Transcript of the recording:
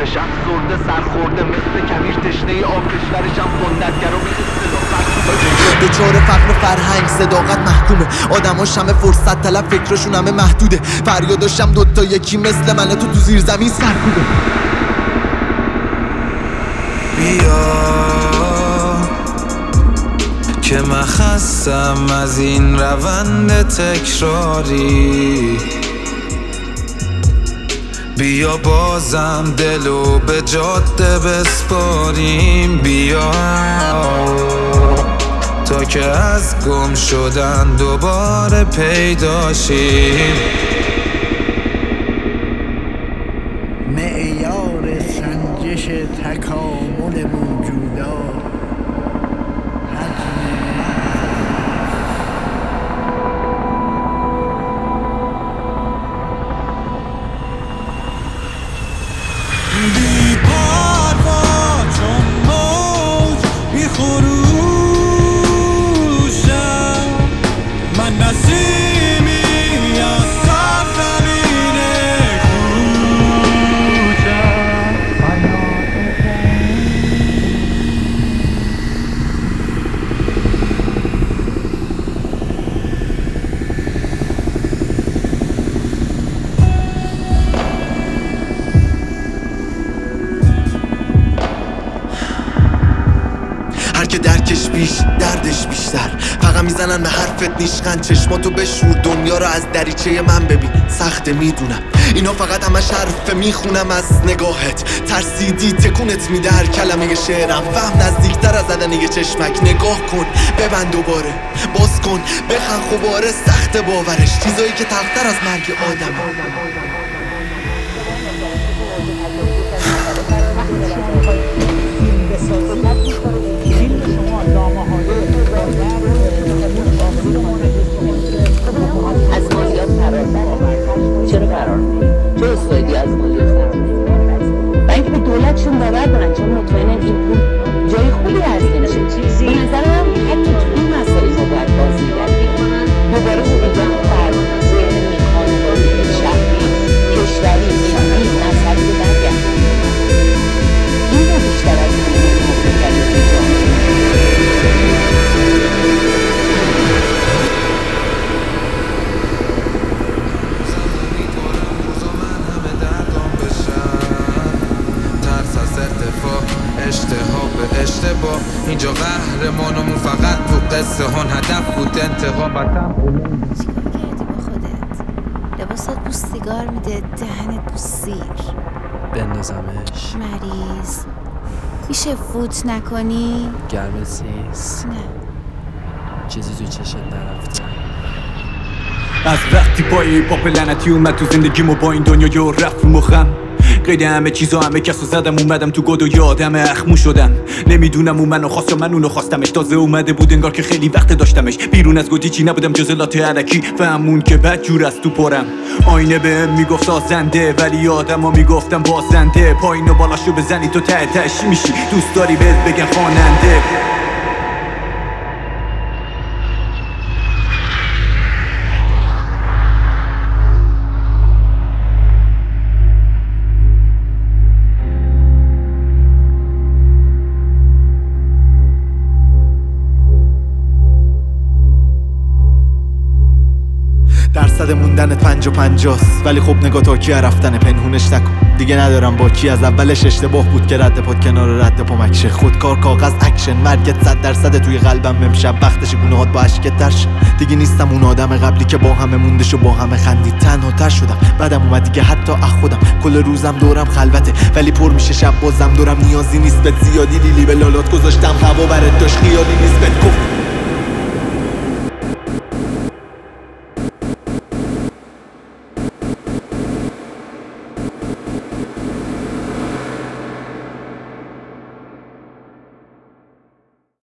هر روزش افسرده سرخورده مثل کبیر تشنه آب کشورش هم خندتگر و به چهار فقر فرهنگ صداقت محکومه. آدماش همه فرصت طلب فکرشون همه محدوده. فریاداشم دوتا یکی مثل منه تو تو زیر زمین سرکوبه. بیا که من خستم از این روند تکراری. بیا بازم دلو به جاده بسپاریم بیا. تا که از گم شدن دوباره پیداشیم معیار سنجش تکامل موجودات. حجم درکش بیش دردش بیشتر. فقط می‌زنن به حرفت نیشقن. چشماتو بشور دنیا رو از دریچه من ببین. سخته می‌دونم. اینا فقط همش حرفه می‌خونم از نگاهت. ترسیدی تکونت میده هر کلمه شعرم. فهم نزدیکتر از زدن یه چشمک. نگاه کن ببند دوباره. باز کن بخن خوباره سخت باورش. چیزایی که تختر از مرگ آدمه. اشتباه اینجا قهرمانمون فقط تو قصه هن هدف بود انتقام. وطن چیکار کردی با خودت؟ لباسات بو سیگار میده دهنت بو سیر. بندازمش. مریض. میشه فوت نکنی؟ گرمت نیست نه. چیزی تو چشت نرفته. از وقتی پای پاپ لعنتی اومد تو زندگیمو با این دنیا یو رفت مخم. قید همه چیزا همه کسو زدم اومدم تو گد و یادم اخمو شدم نمی‌دونم اون منو خواست یا من اونو خواستمش. تازه اومده بود انگار که خیلی وقت داشتمش. بیرون از گدی چی نبودم جز لات علکی. فهمون که بد جور از تو پرم. آینه به می‌گفت سازنده ولی آدما می‌گفتم بازنده. پایین و بالاشو بزنی تو ته میشی؟ دوست داری بهت بگن خواننده. درصد موندنت پنج و پنجاست. ولی خب نگاه تا کی رفتن پنهونش نکن. دیگه ندارم با کی از اولش اشتباه بود که رد پاد کنار رد پامکشه خودکار کاغذ اکشن. مرگت صد درصد توی قلبم امشب. وقتش گناهات با اشکت تر شد دیگه نیستم اون آدم قبلی که با همه موندش و با همه خندید. تنها تر شدم. بعدم اومد دیگه حتی اخ خودم. کل روزم دورم خلوته. ولی پر میشه شب بازم. دورم نیازی نیست. بهت زیادی دیلی به لالات گذاشتم. هوا برات داشت. خیالی نیست. بهت گفت.